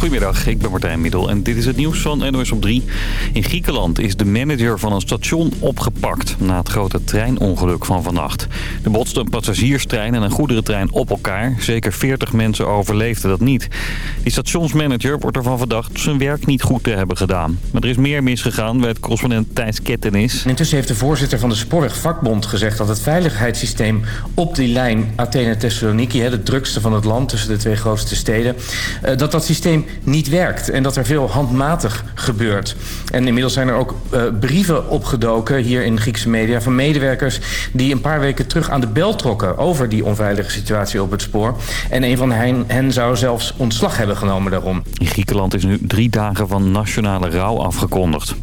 Goedemiddag, ik ben Martijn Middel en dit is het nieuws van NOS op 3. In Griekenland is de manager van een station opgepakt na het grote treinongeluk van vannacht. Er botste een passagierstrein en een goederentrein op elkaar. Zeker 40 mensen overleefden dat niet. Die stationsmanager wordt ervan verdacht zijn werk niet goed te hebben gedaan. Maar er is meer misgegaan, weet correspondent Thijs Kettenis. Intussen heeft de voorzitter van de Spoorwegvakbond gezegd dat het veiligheidssysteem op die lijn Athene-Thessaloniki, het drukste van het land tussen de twee grootste steden, eh, dat dat systeem niet werkt en dat er veel handmatig gebeurt. En inmiddels zijn er ook uh, brieven opgedoken hier in Griekse media van medewerkers die een paar weken terug aan de bel trokken over die onveilige situatie op het spoor. En een van hen, hen zou zelfs ontslag hebben genomen daarom. In Griekenland is nu drie dagen van nationale rouw afgekondigd.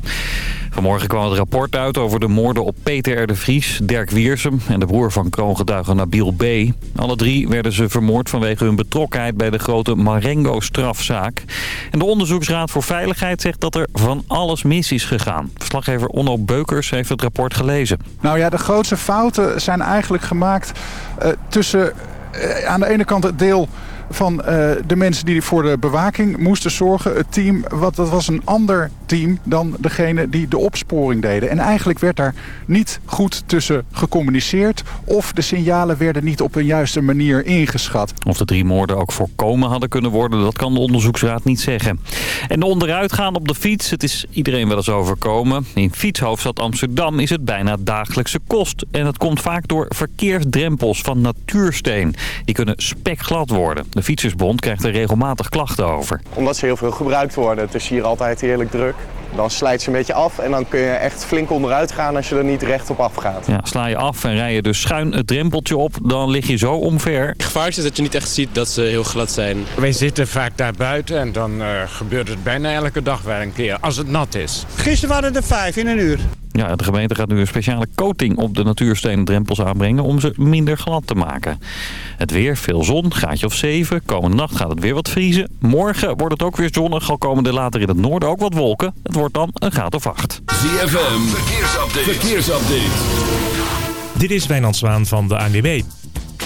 Vanmorgen kwam het rapport uit over de moorden op Peter R. de Vries, Dirk Wiersum en de broer van kroongetuige Nabil B. Alle drie werden ze vermoord vanwege hun betrokkenheid bij de grote Marengo-strafzaak. En de Onderzoeksraad voor Veiligheid zegt dat er van alles mis is gegaan. Verslaggever Onno Beukers heeft het rapport gelezen. Nou ja, de grootste fouten zijn eigenlijk gemaakt uh, tussen uh, aan de ene kant het deel van uh, de mensen die voor de bewaking moesten zorgen. Het team, wat, dat was een ander team dan degene die de opsporing deden. En eigenlijk werd daar niet goed tussen gecommuniceerd... of de signalen werden niet op een juiste manier ingeschat. Of de drie moorden ook voorkomen hadden kunnen worden... dat kan de onderzoeksraad niet zeggen. En de onderuitgaan op de fiets, het is iedereen wel eens overkomen. In fietshoofdstad Amsterdam is het bijna dagelijkse kost. En dat komt vaak door verkeersdrempels van natuursteen. Die kunnen spekglad worden. De Fietsersbond krijgt er regelmatig klachten over. Omdat ze heel veel gebruikt worden. Het is hier altijd heerlijk druk. Dan slijt ze een beetje af en dan kun je echt flink onderuit gaan als je er niet recht op afgaat. Ja, sla je af en rij je dus schuin het drempeltje op, dan lig je zo omver. Het gevaar is dat je niet echt ziet dat ze heel glad zijn. Wij zitten vaak daar buiten en dan uh, gebeurt het bijna elke dag wel een keer, als het nat is. Gisteren waren er vijf in een uur. Ja, de gemeente gaat nu een speciale coating op de natuurstenen drempels aanbrengen om ze minder glad te maken. Het weer, veel zon, gaatje of 7. Komende nacht gaat het weer wat vriezen. Morgen wordt het ook weer zonnig, al komen er later in het noorden ook wat wolken. Het wordt dan een graad of 8. ZFM, verkeersupdate. verkeersupdate. Dit is Wijnand Zwaan van de ANWB.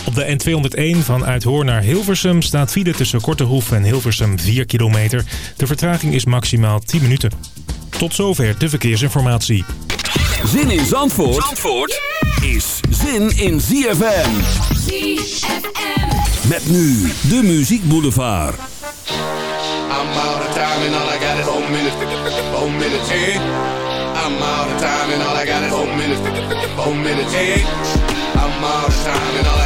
Op de N201 van Uithoorn naar Hilversum staat file tussen Kortehoef en Hilversum 4 kilometer. De vertraging is maximaal 10 minuten. Tot zover de verkeersinformatie. Zin in Zandvoort, Zandvoort is zin in ZFM. ZFM. Met nu de Muziek Boulevard. I'm out of time and all I got is four minutes. Four minutes, hey. I'm out of time and all I got is four minutes. Four minutes, hey. I'm out of time and all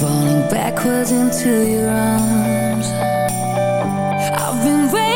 falling backwards into your arms. I've been waiting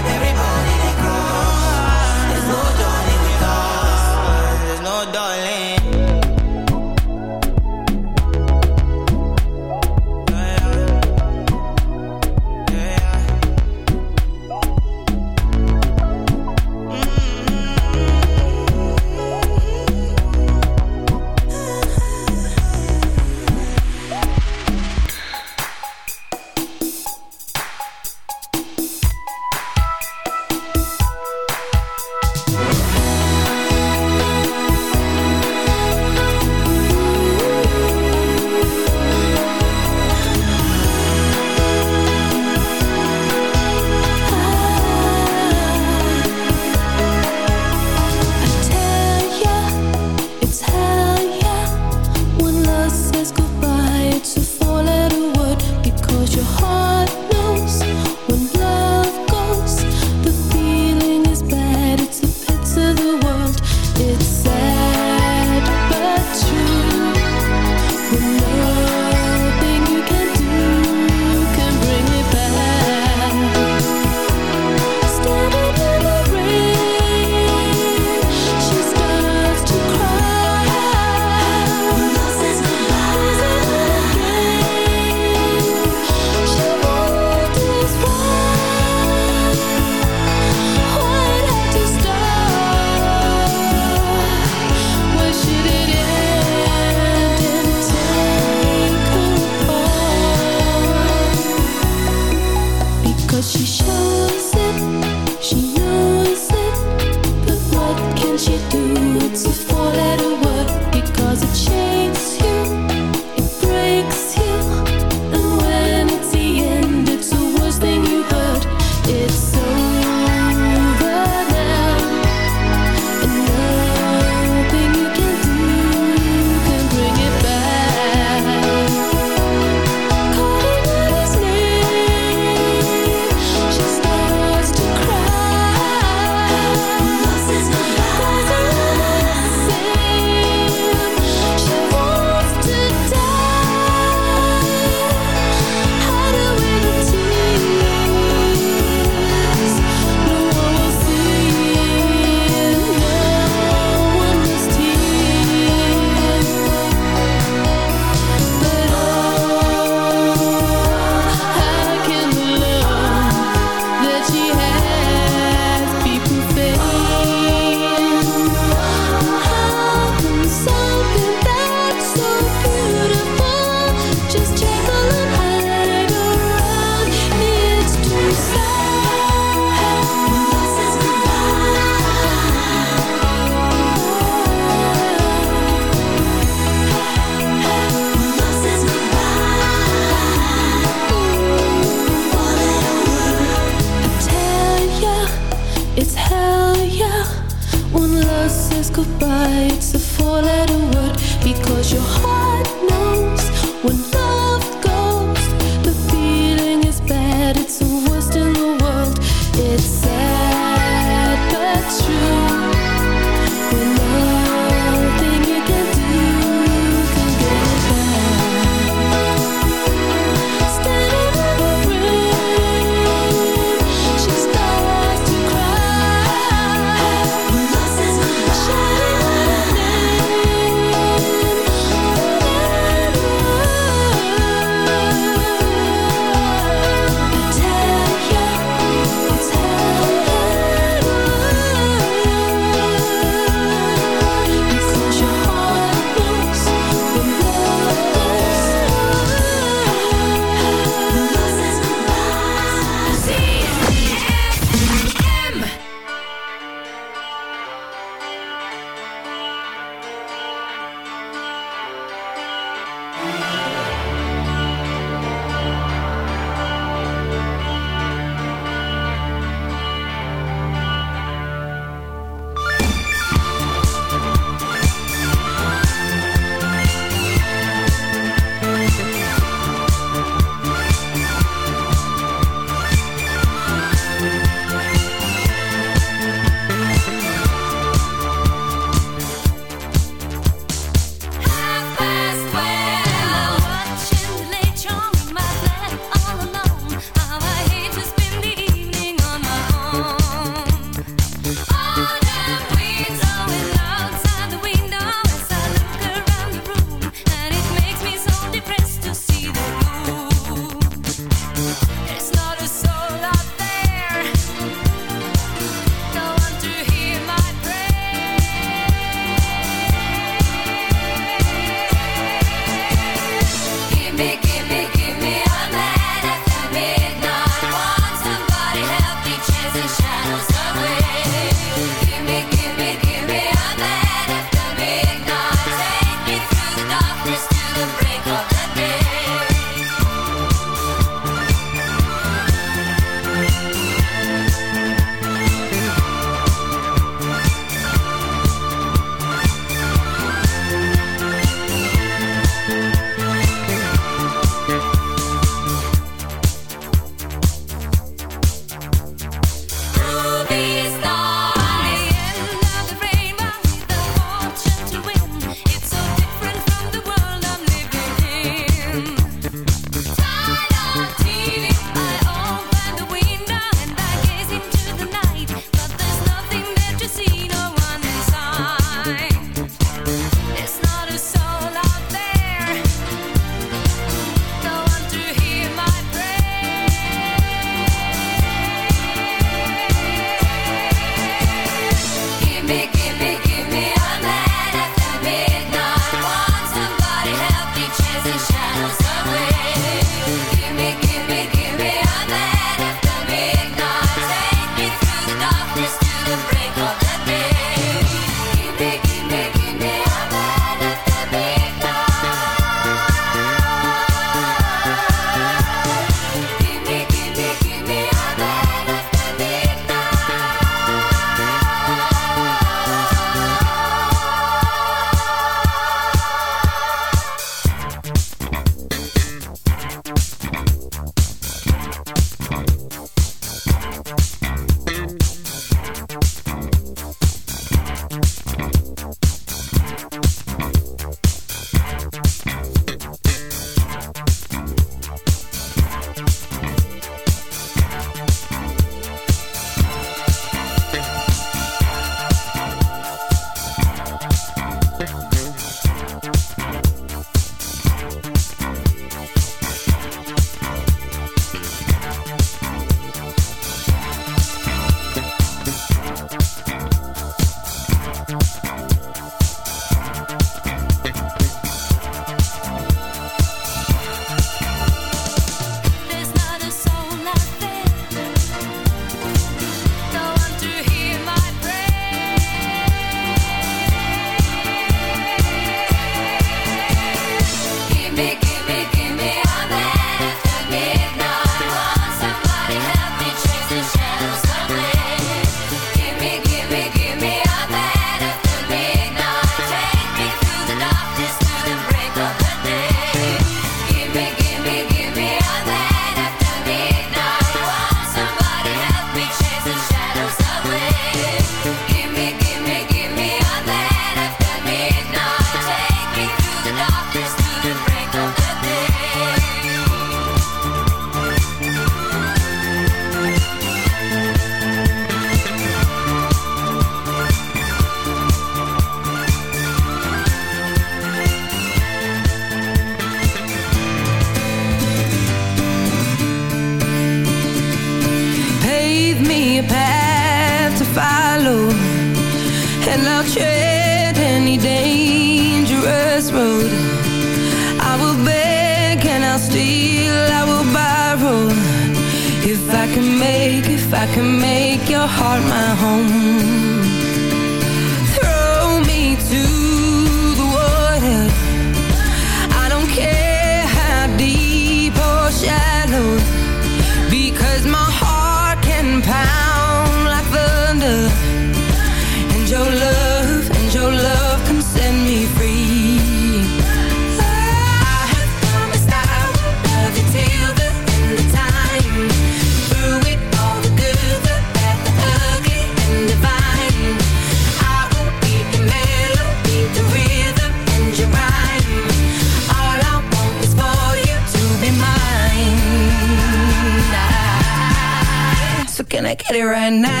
Get now?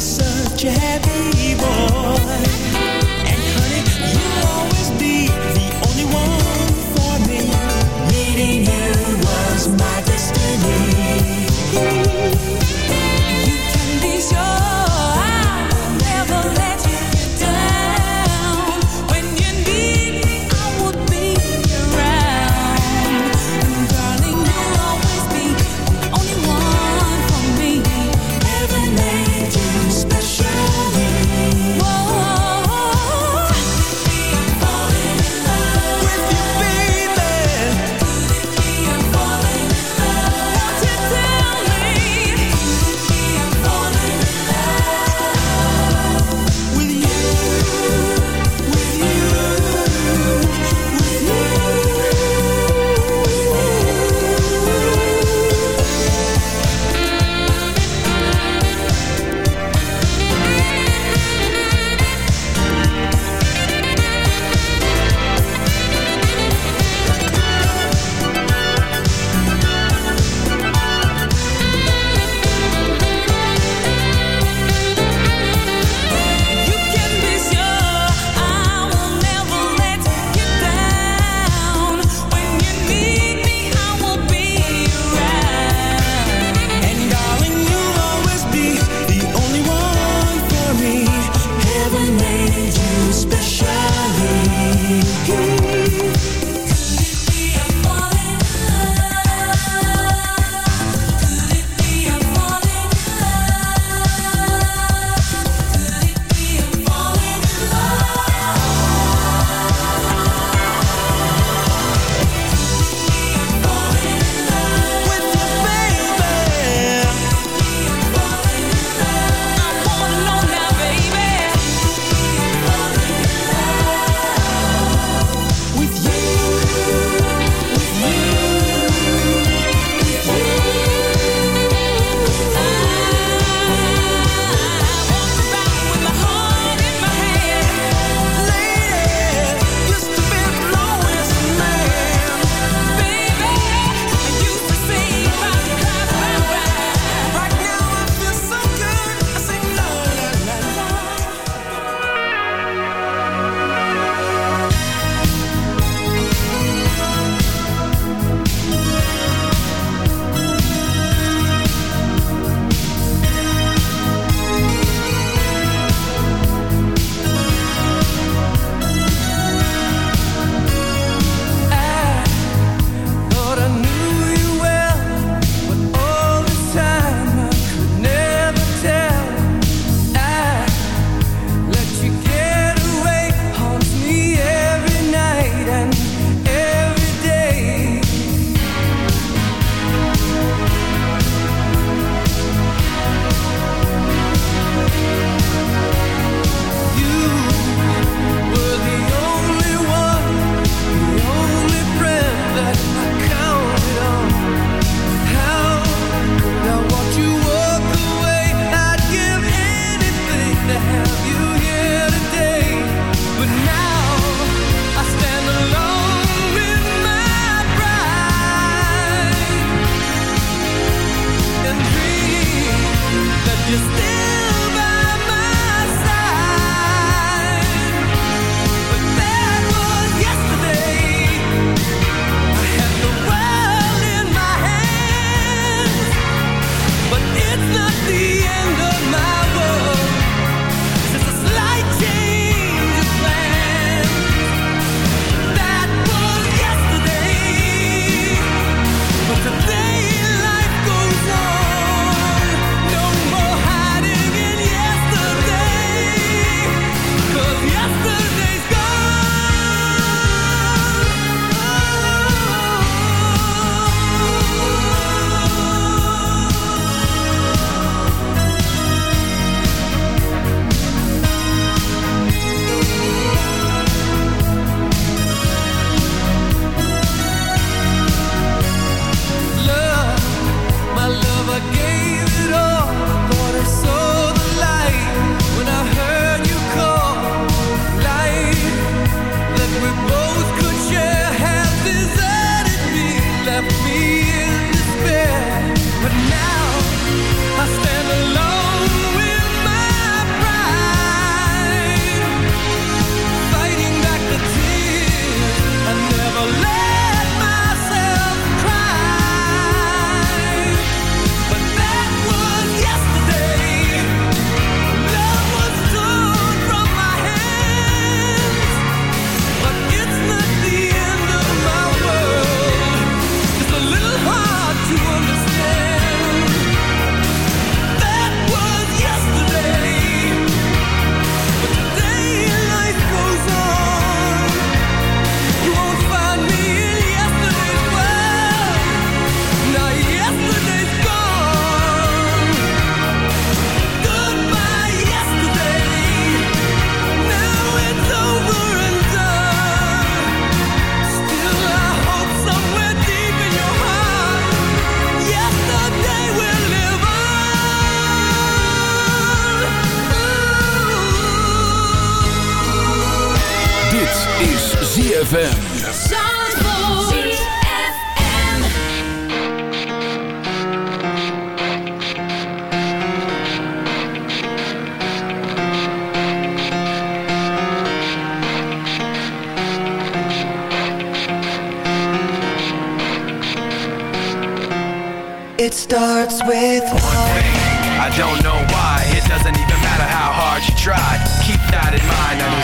search ahead.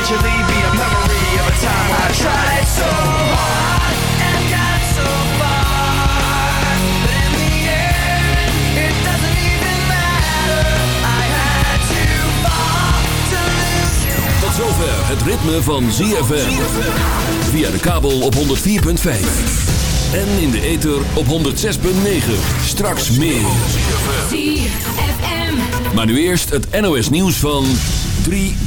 Eventually be a memory of a time I tried so hard and got so far. But in the end, it doesn't even matter. I had to fall to lose you. Tot zover het ritme van ZFM. Via de kabel op 104.5. En in de ether op 106.9. Straks meer. Maar nu eerst het NOS nieuws van 3 uur.